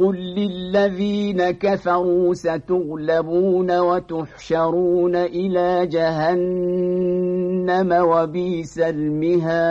قل للذين كفروا ستغلبون وتحشرون إلى جهنم وبيس المهاد